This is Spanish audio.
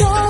yo.